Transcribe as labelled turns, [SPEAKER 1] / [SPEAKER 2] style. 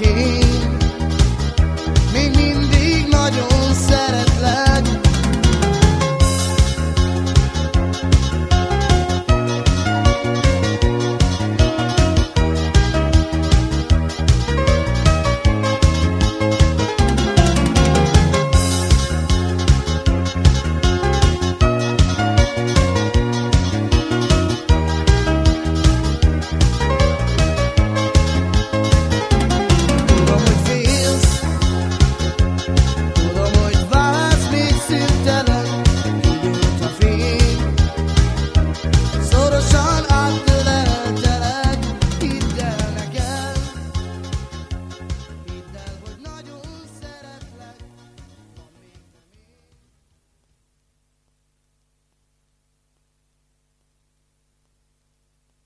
[SPEAKER 1] again.